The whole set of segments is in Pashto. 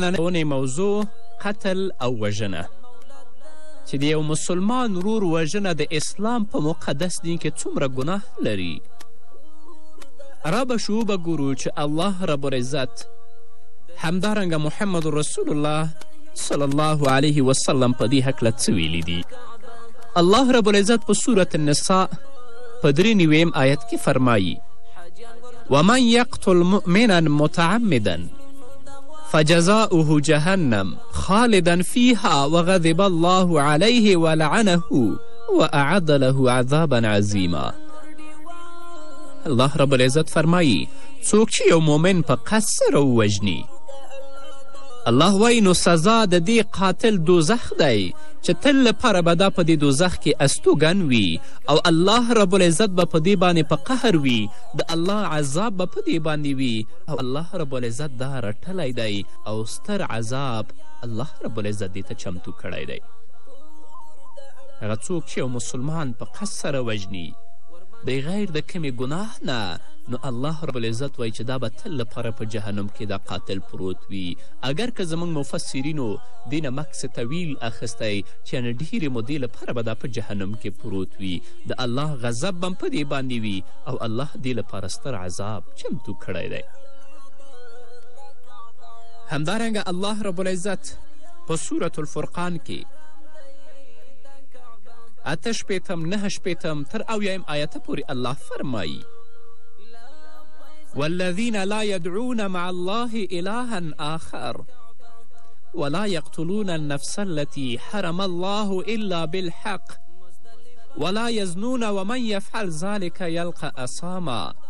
نننۍ اونۍ موضوع قتل او وژنه چې د یو مسلمان ورور وژنه د اسلام په مقدس دین کې څومره ګناه لري را به شو به ګورو چې الله رب العزت همدارنګه محمد رسول الله صلی الله علیه وسلم په دې هکله څه ویلي دي الله رب العزت په صورت النساء په درې نویم آیت کې فرمایی ومن یقتل مؤمنا متعمدا فجزاؤه جهنم خالدا فيها وغضب الله عليه ولعنه واعد له عذابا عظیما الله رب العزت فرمایی څوک چې یو مؤمن په قصد سره ووژني الله وایي نو سزا د دې قاتل دوزخ دی چې تل لپاره به دا په دې دوزخ کې استوګن وي او الله رب العزت به په دې باندې په قهر وي د الله عذاب به په دې باندې وي او الله رب العزت دا رټلی دی او ستر عذاب الله رب العزت دې ته چمتو کړی دی هغه څوک چې یو مسلمان په قصد سره وژني دی غیر د کمې ګناه نه نو الله رب العزت وایي چې دا به تل لپاره په جهنم کې دا قاتل پروت وي اگر که زموږ مفسرینو دې نه مکس طویل اخیستی چې یعنې ډېرې مودې لپاره به دا په جهنم کې پروت وي د الله غضب به په دې باندې وي او الله دې لپاره ستر عذاب چمتو کړی دی همدارنګه الله رب العزت په سورة الفرقان کې اته شپېتم نهه شپېتم تر اویایم آیته پورې الله فرمایی والذین لا یدعون مع الله الها آخر ولا يقتلون النفس التي حرم الله إلا بالحق ولا يزنون ومن يفعل ذلك يلقى أصاما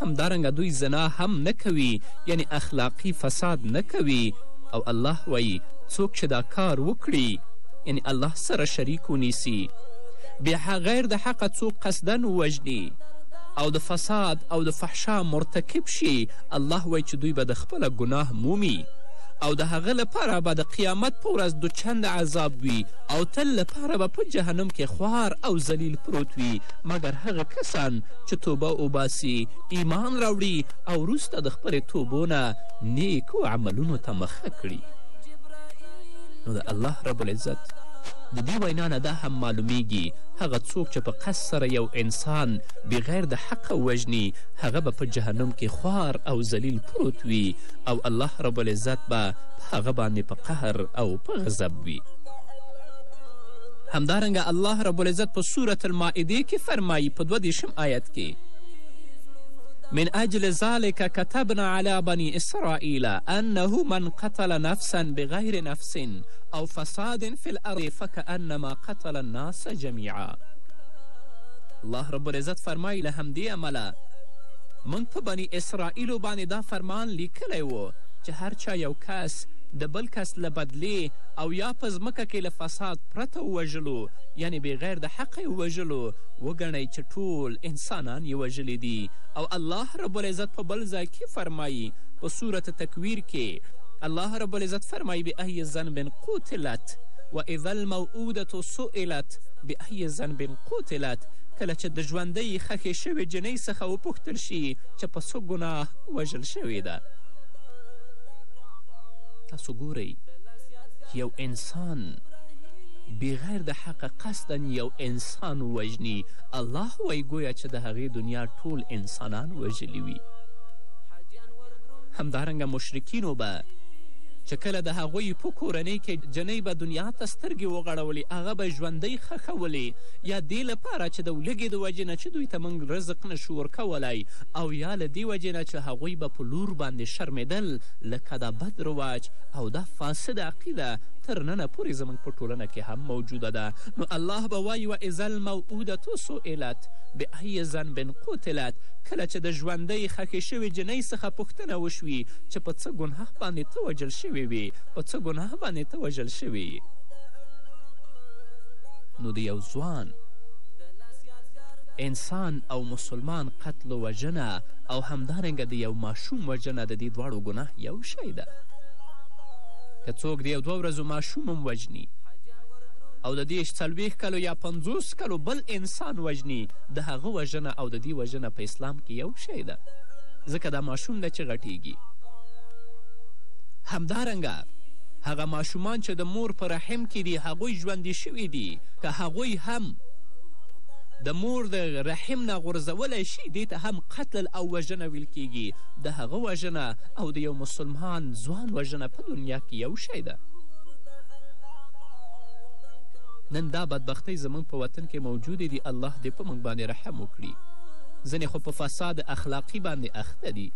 همدارنګه دوی زنا هم نه کوي یعنې اخلاقي فساد نه کوي او الله وایي څوک چې دا کار وکړي یعنې الله سره شریک ونیسي بغیر د حقه څوک قصدا ووژني او د فساد او د فحشا مرتکب شي الله وایي چې دوی به د خپله ګناه مومي او د هغه لپاره به د قیامت په ورځ دوچند عذاب وي او تل لپاره به په جهنم کې خوار او ذلیل پروت وي مګر هغه کسان چې توبه اوباسي، ایمان راوړي او وروسته د خپلې توبو نه نیکو عملونو ته مخه کړي. نو د الله رب العزت د دې وینا نه دا هم معلومیږي، هغه څوک چې په قصد سره یو انسان بغیر د حقه وژني، هغه به په جهنم کې خوار او ذلیل پروت وي او الله رب العزت به په هغه باندې په قهر او په غضب وي. همدارنګه الله رب العزت په سورة المائده کې فرمایي په دوه دېرشم آیت کې من اجل ذلك كتبنا على بني اسرائيل انه من قتل نفسا بغير نفس او فساد في الارض فكأنما قتل الناس جميعا الله رب العزت فرمایي له همدې امله موږ په بني اسرائیلو باندې دا فرمان لیکلی و چې هر چا یو کس د بل کس له بدلې او یا په ځمکه کې له ساعت پرته ووژلو یعنې بغیر د حقه یې وژلو وګڼئ چې ټول انسانان یې وژلي دي او الله رب العزت په بل ځای کې فرمایي په صورت تکویر کې الله رب العزت فرمایي بأی ذنب قتلت و اذا الموعودة سئلت بأی ذنب قتلت کله چې د ژوندۍ خښې شوې جنۍ څخه وپوښتل شي چې په څه ګناه وژل شوې ده تاسو ګورئ یو انسان انسان بغیر د حقه قصدا یو انسان وژني الله وایي ګویا چې د هغې دنیا ټول انسانان وژلي وي همدارنګه مشرکینو به چې کله د هغوی په کورنۍ کې جنۍ به دنیا ته سترګې وغړولې هغه به ژوندۍ خښولې یا دې لپاره چې د لږې د وجې نه چې دوی ته موږ رزق نشو ورکولی او یا له دې وجې نه چې هغوی به په لور باندې شرمېدل لکه دا بد رواج او دا فاسده عقیده تر ننه پورې زموږ په ټولنه کې هم موجوده ده نو الله به وایي و اذا الموعودة سئلت بأي ذنب قتلت کله چې د ژوندۍ خښې شوې جنۍ څخه پوښتنه وشوي چې په څه ګناه باندې ته وژل شوې وې په څه ګناه باندې ته وژل شوې نو د یو ځوان انسان او مسلمان قتل وژنه او همدارنګه د یو ماشوم وژنه د دې دواړو ګناه یو شی ده که څوک د یو دوه ورځو ماشوم هم وژني او د دېرش څلوېښت کلو یا پنځوس کلو بل انسان وژني د هغه وژنه او د دې وژنه په اسلام کې یو شی ده ځکه دا ماشوم ده چې غټیږي همدارنګه هغه ماشومان چې د مور په رحم کې دي هغوی ژوندي شوي دي که هغوی هم د مور د رحم نه غورځولی شي دې ته هم قتل او وژنه ویل کیږي د هغه وژنه او د یو مسلمان ځوان وژنه په دنیا کې یو شی ده نن دا بدبختۍ زموږ په وطن کې موجودې دي الله دې په موږ باندې رحم وکړي ځینې خو په فساد اخلاقي باندې اخته دي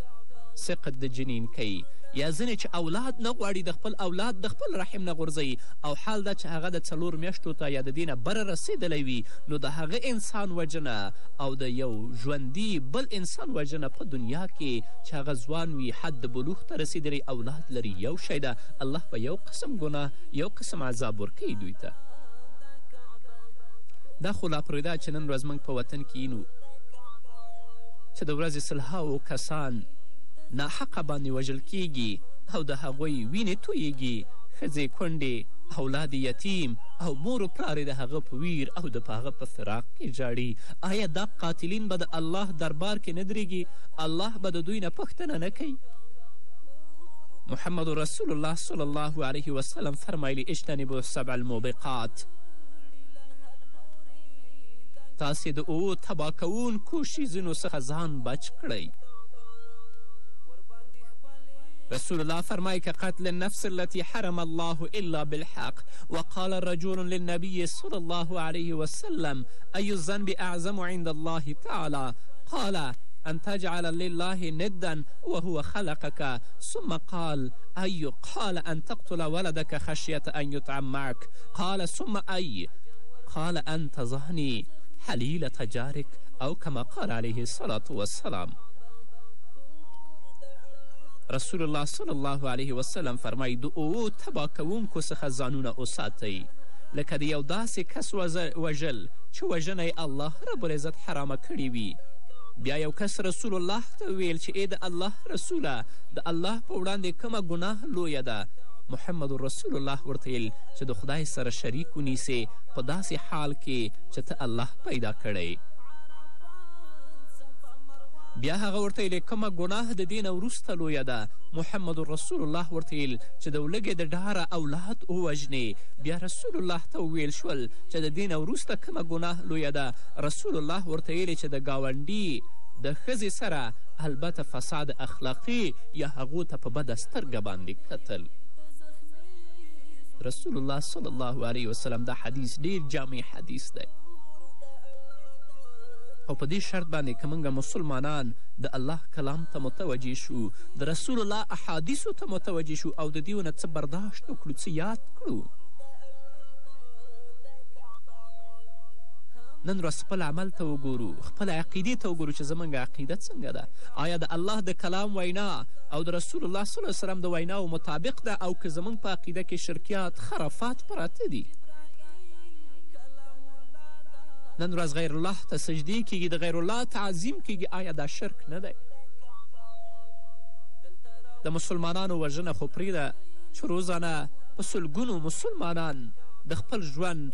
سقط د جنین کوي یا ځینې چې اولاد نه غواړي د خپل اولاد د خپل رحم نه غورځوي او حال دا چې هغه د څلور میاشتو ته یا د دې نه بره رسېدلی وي نو د هغه انسان وژنه او د یو ژوندي بل انسان وژنه په دنیا کې چې هغه ځوان وي حد د بلوغ ته رسېدلی اولاد لري یو شی ده الله په یو قسم ګناه یو قسم عذاب ورکوي دوی ته دا خو لا پرېږده چې نن ورځ موږ په وطن کې یینو چې د ورځې سلهاو کسان ناحقه باندې وژل کیږي او د هغوی وینې تویږي ښځې کونډې اولاد یتیم او مور و پلار د هغه په ویر او د هغه په فراق کې ژاړي آیا دا قاتلین به د الله دربار کې نه درېږي الله به د دوی نه پوښتنه نه کوي محمد رسول الله صلی الله علیه وسلم فرمایلی اجتنبو سبع الموبقات تاسې د اوو تبا کوونکو شیزونو څخه ځان بچ کړئ رسول الله فرمای که قتل النفس التي حرم الله الا بالحق وقال رجل للنبي صلى الله عليه وسلم أي الذنب أعظم عند الله تعالى قال ان تجعل لله ندا وهو خلقك ثم قال اي قال ان تقتل ولدك خشيه ان يطعم معك قال ثم اي قال ان تظهني حليله جارك او كما قال عليه الصلاه والسلام رسول الله صلی الله علیه وسلم فرمایي د اوو تبا کوونکو څخه ځانونه وساتئ لکه د یو داسې کس وژل چې وژنه الله رب العزت حرامه کړې وي بیا یو کس رسول الله ته ویل چې ای د الله رسوله د الله په وړاندې کومه ګناه لویه ده محمد رسول الله ورته ویل چې د خدای سره شریک ونیسې په داسې حال کې چې ته الله پیدا کړی بیا هغه ورته ویل کومه ګناه د دې نه وروسته لویه ده محمد رسول الله ورته ویل چې د ولږې د ډاره اولاد ووژنې بیا رسول الله ته وویل شول چې د دې نه وروسته کومه ګناه لویه ده رسول الله ورته ویلي چې د ګاونډي د ښځې سره البته فساد اخلاقي یا هغو ته په بده سترګه باندې کتل رسول الله صلی الله علیه وسلم دا حدیث ډیر جامع حدیث دی او په دې شرط باندې که موږ مسلمانان د الله کلام ته متوجه شو د رسول الله احادیثو ته متوجه شو او د دیو نه څه برداشت وکړو څه یاد کړو نن ورځ خپل عمل ته وګورو خپل عقیدې ته وګورو چې زموږ عقیده څنګه ده آیا د الله د کلام وینا او د رسول الله صلی الله وسلم د ویناو مطابق ده او که زموږ په عقیده کې شرکیات خرافات پراته دي نن ورځ غیر الله ته سجدې کیږي د غیر الله تعظیم کیږي آیا دا شرک نه دی د مسلمانانو وژنه خو پرېږده چې روزانه په سلګونو مسلمانان د خپل ژوند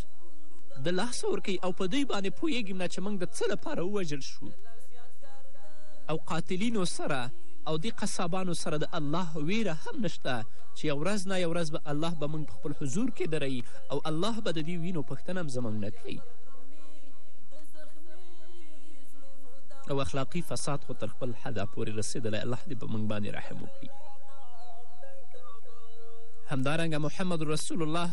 د لاسه ورکوي او په دوی باندې پوهېږي نه چې موږ د څه لپاره ووژل شو او قاتلینو سره او دې قصابانو سره د الله ویره هم نشته چې یو ورځ نه یو ورځ به الله به موږ په خپل حضور کې دروي او الله به د دې وینو پوښتنه هم زموږ نه کوي او اخلاقي فساد خو تر خپل حده پورې رسېدلی الله دې په موږ باندې رحم وکړي همدارنګه محمد رسول الله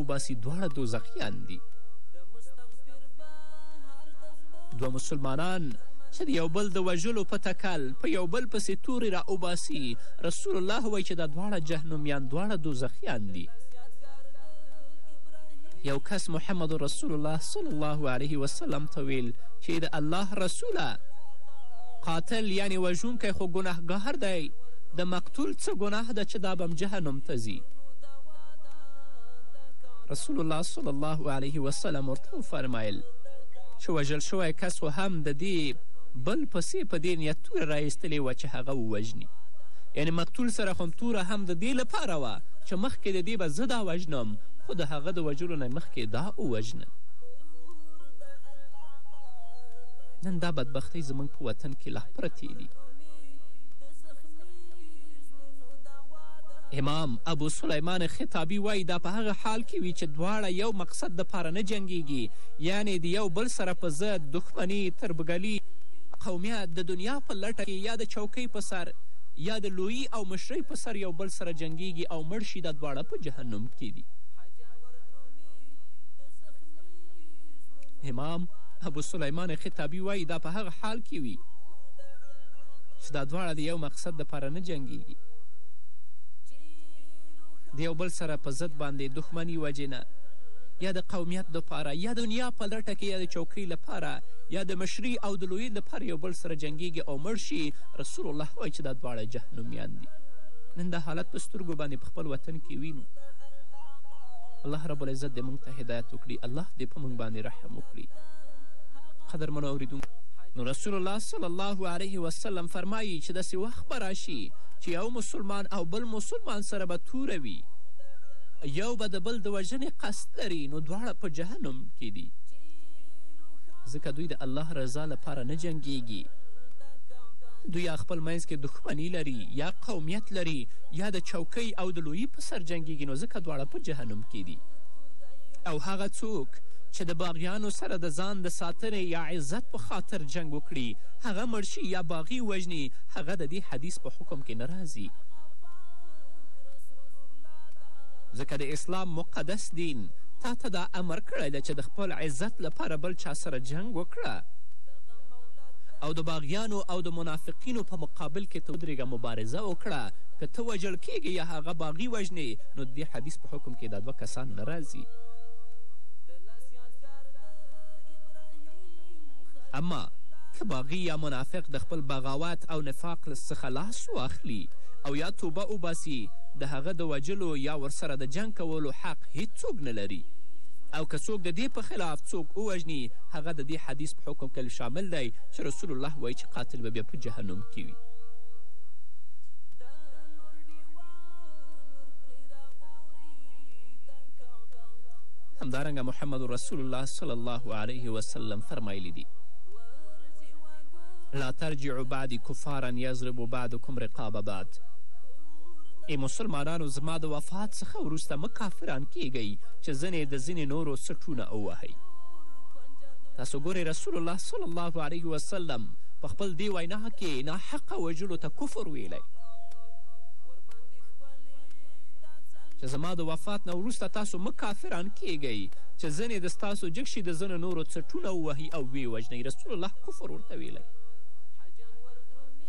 وباسي دواړه دوزخیان دي دوه مسلمانان چې د یو بل د وژلو په تکل په یو بل پسې تورې را اوباسي رسول الله وایي چې دا دواړه جهنمیان دواړه دوزخیان دي یو کس محمد رسول الله صلی الله علیه وسلم ته ویل چې د الله رسوله قاتل یعنی وژونکی خو ګناهګار دی د مقتول څه ګناه ده چې دا بم جهنم ته ځي رسول الله صلی الله علیه وسلم ورته وفرمایل چې وژل شوی کس هم د دې بل پسې په دې نیت توره رایستلې وه چې هغه ووژني یعنې مقتول سره خو توره هم د دې لپاره وه چې مخکې د دې به زه دا وژنم خو د هغه د وژلو نه مخکې دا ووژنه نن دا بدبختۍ زموږ په وطن کې لا پرتې دي امام ابو سلیمان خطابي وایي دا په هغه حال کې وي چې دواړه یو مقصد دپاره نه جنګیږي یعنې د یو بل سره په ضد دښمني تربګلي قومیت د دنیا په لټه کې یا د چوکۍ په سر یا د لویي او مشرۍ په سر یو بل سره جنګیږي او مړ شي دا دواړه په جهنم کې دي امام ابو سلیمان خطابي وایي دا په هغه حال کې وي چې دا دواړه د یو مقصد دپاره نه جنګیږي د یو بل سره په ضد باندې دښمني وجې نه یا د قومیت دپاره یا دنیا په لټه کې یا د چوکۍ لپاره یا د مشري او د لویي لپاره یو بل سره جنګیږي او مړ شي رسول الله وایي چې دا دواړه جهنمیان دي نن دا حالت په سترګو باندې په خپل وطن کې وینو الله رب العزت دې موږ ته هدایت وکړي الله دې په موږ باندې رحم وکړي قدرمنو اورېدونکو نو رسول الله صلی الله علیه وسلم فرمایي چې داسې وخت به راشي چې یو مسلمان او بل مسلمان سره به توره وي یو به د بل د وژنې قصد لري نو دواړه په جهنم کې دي ځکه دوی د الله رضا لپاره نه جنګیږي دوی یا خپل منځ کې دښمني لري یا قومیت لري یا د چوکۍ او د لویي په سر جنګیږي نو ځکه دواړه په جهنم کې دي او هغه څوک چې د باغیانو سره د ځان د ساتنې یا عزت په خاطر جنګ وکړي هغه مړ شي یا باغي وژني هغه د دې حدیث په حکم کې نه راځي ځکه د اسلام مقدس دین تا ته دا امر کړی ده چې د خپل عزت لپاره بل چا سره جنګ وکړه او د باغیانو او د منافقینو په مقابل کې ته ودرېږه مبارزه وکړه که ته وژل کیږې یا هغه باغی وژنې نو د دې حدیث په حکم کې دا دوه کسان نه راځي اما که باغی یا منافق د خپل بغاوت او نفاق څخه لاس واخلي او یا توبه وباسي د هغه د وژلو یا ورسره د جنګ کولو حق هیڅوک نه لري او که څوک د دې په خلاف څوک ووژني هغه د دې حدیث په حکم کې شامل دی چې رسول الله وایي چې قاتل به بیا په جهنم کې وي همدارنګه محمد رسول الله صلی الله علیه وسلم فرمایلی دي لا ترجعو بعدی کفارا یضرب بعدکم رقاب بعد ای مسلمانانو زما د وفات څخه وروسته مه کافران کیږئ چې ځینې د ځینې نورو سټونه ووهئ تاسو ګورئ رسول الله صلی الله علیه وسلم په خپل دې وینا کې ناحقه وژلو ته کفر ویلی چې زما د وفات نه وروسته تاسو مه کافران کیږئ چې ځینې د ستاسو جګ شي د ځینو نورو څټونه ووهي او ویې وژنئ رسول الله کفر ورور ته ویلی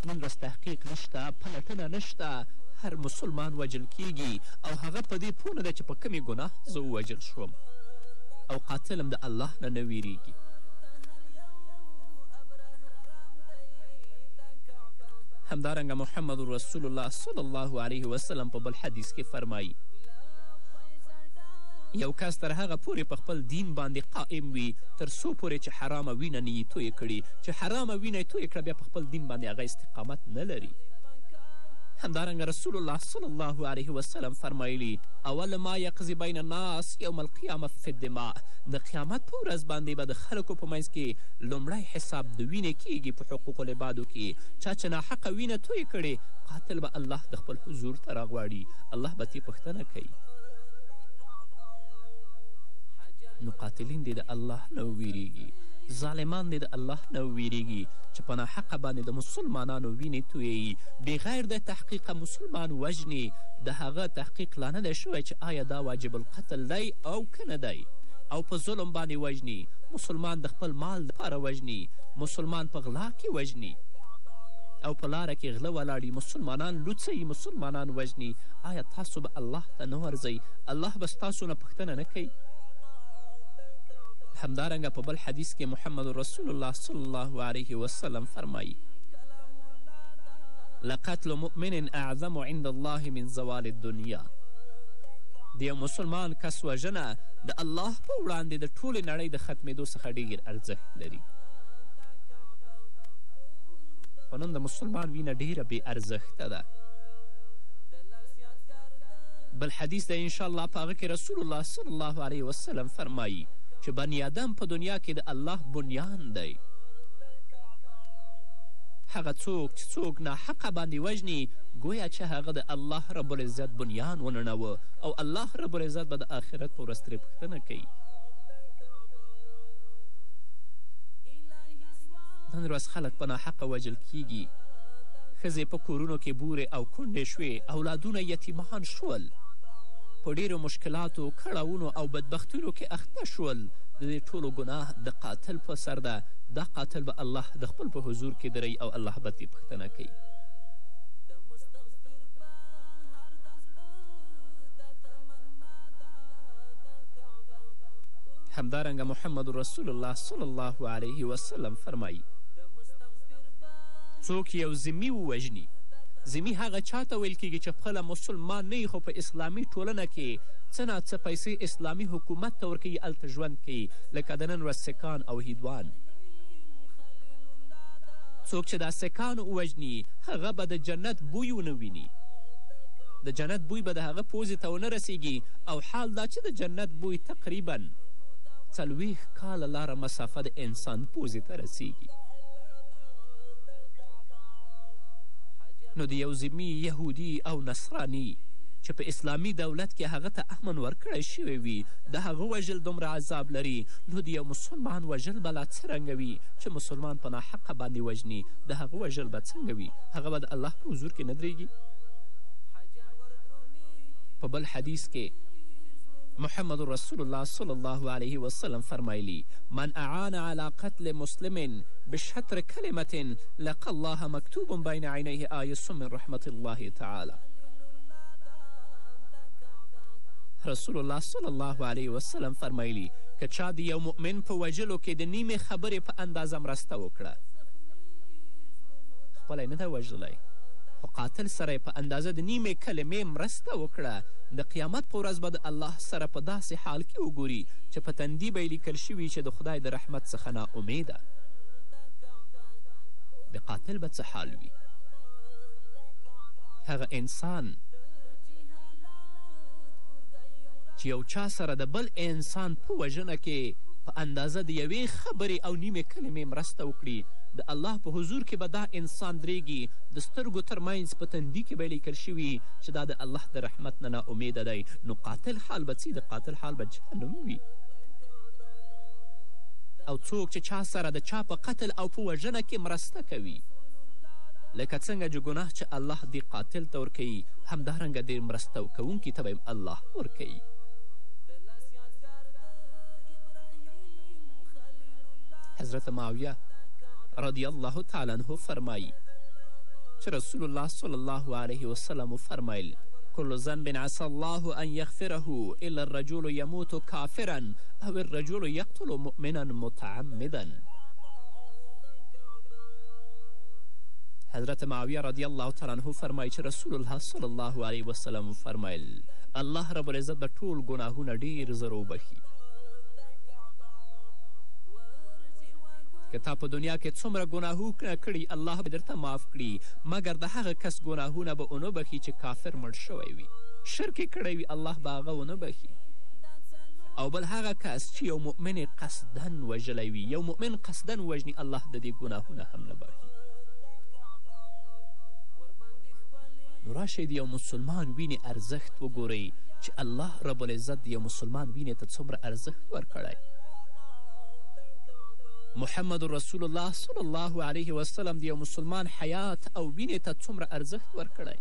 دومره تحقیق نشته پلټنه نشته هر مسلمان وژل کیږي او هغه په دې پوه نه ده چې په کومې ګناه زه ووژل شوم او قاتل هم د الله نه نه ویریږي همدارنګه محمد رسول الله صلی الله علیه وسلم په بل حدیث کې فرمایي یو کس تر هغه پورې په خپل دین باندې قائم وي تر څو پورې چې حرامه وینه نه یی تویه کړی چه حرامه وینه یی تویه کړه بیا په خپل دین باندی هغه استقامت نه لری همدارنګه رسول الله صلی الله علیه وسلم فرمایلی اول ما یقضی بین الناس یوم القیامه فی الدماء د قیامت په ورځ باندی به د خلکو په منځ کی لومړی حساب د وینې کیږي په حقوق العبادو کی چا چې ناحقه وینه تویه کړې قاتل به الله د خپل حضور ته راغواړي الله به ترې پوښتنه کوي نو قاتلین دې د الله نه وویریږي ظالمان دې د الله نه وویریږي چې په ناحقه باندې د مسلمانانو وینې تویوي بغیر د تحقیقه مسلمان وژني د هغه تحقیق لا نه دی شوی چې آیا دا واجب القتل دی او که نه دی او په ظلم باندې وژني مسلمان د خپل مال دپاره وژني مسلمان په غلا کې وژني او په لاره کې غله ولاړي مسلمانان لوڅوي مسلمانان وژني آیا تاسو به الله ته نه ورځئ الله به ستاسو نه پوښتنه نه کوي همدارنګه په بل حدیث کې محمد رسول الله صلی الله علیه وسلم فرمایی لقتل مؤمن اعظم عند الله من زوال الدنیا د یو مسلمان کس وژنه د الله په وړاندې د ټولې نړۍ د ختمېدو څخه ډیر ارزښت لري خو نن د مسلمان وینه ډیره بې ارزښته ده بل حدیث دی انشاءالله په هغه کې رسول الله صلی الله علیه وسلم وسلم فرمایي چې بني آدم په دنیا کې د الله بنیان دی هغه څوک چې څوک ناحقه باندې وژني ګویا چې هغه د الله رب العزت بنیان ونړوه او الله رب العزت به د آخرت په ورځ ترې پوښتنه کوي نن ورځ خلک په ناحقه وژل کیږي ښځې په کورونو کې بورې او کونډې شوې اولادونه یتیمان شول په ډیرو مشکلاتو کړاوونو او بدبختیونو کې اخته شول د دې ټولو ګناه د قاتل په سر ده دا قاتل به الله د خپل په حضور کې دروي او الله به ترې پوښتنه کوي همدارنګه محمد رسول الله صلی الله علیه وسلم فرمایی څوک یو ذمي ووژني ذمي هغه چا ته ویل کیږي چې خپله مسلمان نه خو په اسلامي ټولنه کې څه نا څه پیسې اسلامي حکومت ته ورکوي هلته ژوند کوي لکه د نن ورځ سکان او هیدوان څوک چې دا سکان ووژني هغه به د جنت بوی ونه ویني د جنت بوی به د هغه پوزې ته ونه رسیږي او حال دا چې د جنت بوی تقریبا څلوېښت کاله لاره مسافه د انسان پوزې ته رسیږي نو د یو ذمي یهودي او نصراني چې په اسلامي دولت کې هغه ته امن ورکړی شوی وي د هغه وژل دومره عذاب لري نو د یو مسلمان وژل به لا څرنګه وي چې مسلمان په ناحقه باندې وژني د هغه وژل به څنګه وي هغه به د الله په حضور کې نه درېږي په بل حدیث کې محمد رسول الله صلی الله علیه وسلم فرمایلی من اعان علی قتل مسلم بشطر کلمة لقى الله مکتوب بین عینیه آیس من رحمت الله تعالی رسول الله صلی الله علیه وسلم فرمایلی که چا د یو مؤمن په وژلو کې د نیمې خبرې په اندازه مرسته وکړه خپلی نه ده وژلی خو قاتل سره په اندازه د نیمې کلمې مرسته وکړه د قیامت په ورځ به د الله سره په داسې حال کې وګوري چې په تندي به یې لیکل شوي چې د خدای د رحمت څخه ناامیده د قاتل به څه حال وي هغه انسان چې یو چا سره د بل انسان په وژنه کې په اندازه د یوې خبرې او نیمې کلمې مرسته وکړي د الله په حضور کې به دا انسان درېږي د سترګو تر منځ په تندي کې به لیکل شوي چې دا د الله د رحمت نه ناامیده دی نو قاتل حال به څه د قاتل حال به جهنم وي او څوک چې چا سره د چا په قتل او په وژنه کې مرسته کوي لکه څنګه چې ګناه الله دي قاتل ته ورکوي همدارنګه دي مرسته کوونکي ته به يم الله ورکوي. حضرت معاویه رضی الله تعالی عنه فرمایی چې رسول الله صلی الله علیه وسلم وفرمیل كل ذنب عسى الله أن يغفره إلا الرجل يموت كافرا أو الرجل يقتل مؤمنا متعمدا حضرت معاویه رضی الله تعالی عنه فرمایي چې رسول الله صلی الله علیه وسلم فرمایل الله رب العزت به ټول ګناهونه ډیر زر وبخي که تا په دنیا کې څومره ګناهونه کړي الله به درته معاف کړي مګر د هغه کس ګناهونه به ونه بخي چې کافر مړ شوی وي شرک یې کړی وي الله به هغه ونه بخي او بل هغه کس چې یو مؤمن قصدن وژلی وي یو مؤمن قصدن وژني الله د دې ګناهونه هم نه بخي نو راشئ د یو مسلمان وینې ارزښت وګورئ چې الله رب العزت د یو مسلمان وینې ته څومره ارزښت ورکړی محمد رسول الله صلی الله علیه وسلم د یو مسلمان حیات او وینې ته څومره ارزښت ورکړی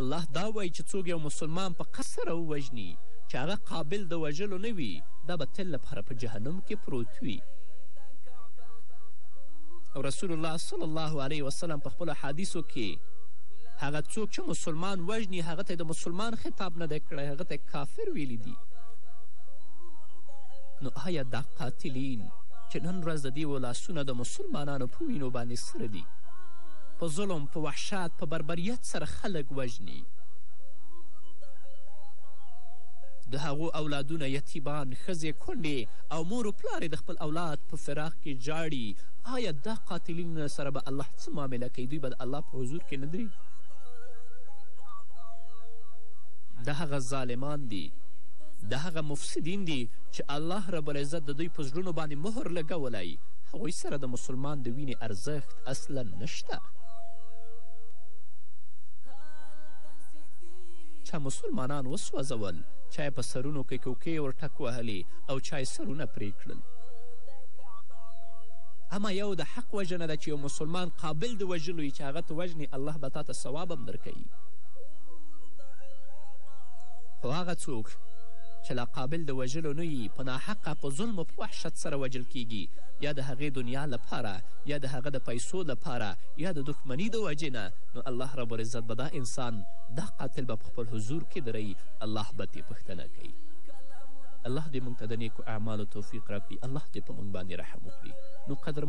الله دا وایي چې څوک یو مسلمان په قصر ووژني چې هغه قابل د وژلو نه وي دا به تل لپاره په جهنم کې پروت وي او رسول الله صلی الله علیه وسلم په خپلو حدیثو کې هغه څوک چې مسلمان وژني هغه ته د مسلمان خطاب نه دی کړی هغه ته کافر ویلی دي نو آیا دا قاتلین چې نن ورځ د دیو لاسونه د مسلمانانو په وینو باندې سره دي په ظلم په وحشت په بربریت سره خلک وژني د هغو اولادونه یتیمان ښځې کونډې او مور و پلار د خپل خپل اولاد په فراق کې ژاړي، آیا دا قاتلین سره به الله څه معامله کوي؟ دوی به د الله په حضور کې نه درېږي؟ دا هغه ظالمان دي دا هغه مفسدین دي چې الله رب العزت د دوی په زړونو باندې مهر لګولی هغوی سره د مسلمان د وینې ارزښت اصلا نشته چا مسلمانان وسوځول چا یې په سرونو کې کوکې ور ټک وهلې او چا یې سرونه پرې کړل اما یو د حق وژنه ده چې یو مسلمان قابل د وژلو یي چې هغه ته وژنې الله به تا ته ثواب هم درکوي خو هغه څوک چې لا قابل د وژلو نه یي په ناحقه په ظلم او په وحشت سره وژل کیږي یا د هغې دنیا لپاره یا د هغه د پیسو لپاره یا د دښمني د وجې نه نو الله رب العزت به دا انسان دا قاتل به په خپل حضور کې دروي الله به ترې پوښتنه کوي الله دې مونږ ته د نیکو اعمالو توفیق راکړي الله دې په مونږ باندې رحم وکړي نو قدرمن